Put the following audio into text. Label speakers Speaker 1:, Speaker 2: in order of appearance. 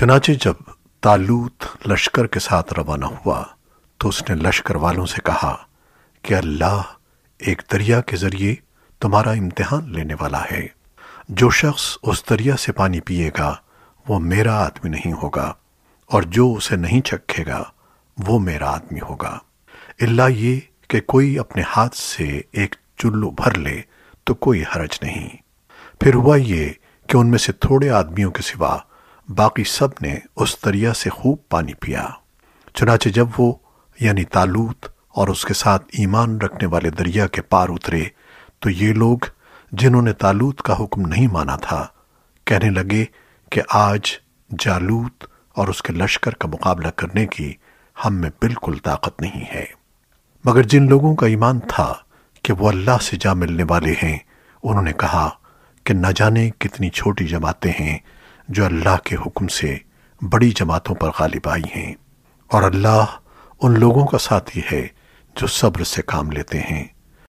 Speaker 1: چنانچہ جب تالوت لشکر کے ساتھ روانہ ہوا تو اس نے لشکر والوں سے کہا کہ اللہ ایک دریا کے ذریعے تمہارا امتحان لینے والا ہے۔ جو شخص اس دریا سے پانی پیے گا وہ میرا آدمی نہیں ہوگا اور جو اسے نہیں چکھے گا وہ میرا آدمی ہوگا۔ اللہ یہ کہ کوئی اپنے ہاتھ سے ایک چلو بھر لے تو کوئی حرج نہیں۔ پھر ہوا یہ کہ ان میں سے تھوڑے آدمیوں کے سوا باقی سب نے اس دریا سے خوب پانی پیا۔ چنانچہ جب وہ یعنی تالوت اور اس کے ساتھ ایمان رکھنے والے دریا کے پار اترے، تو یہ لوگ جنہوں نے تالوت کا حکم نہیں مانا تھا، کہنے لگے کہ آج جالوت اور اس کے لشکر کا مقابلہ کرنے کی ہم میں بالکل طاقت نہیں ہے۔ مگر جن لوگوں کا ایمان تھا کہ وہ اللہ سے جا ملنے والے ہیں، انہوں نے کہا کہ نہ جانے کتنی چھوٹی جماعتیں ہیں جو اللہ کے حکم سے بڑی جماعتوں پر غالب آئی ہیں۔ اور اللہ ان لوگوں کا ساتھی ہے جو صبر سے کام لیتے ہیں۔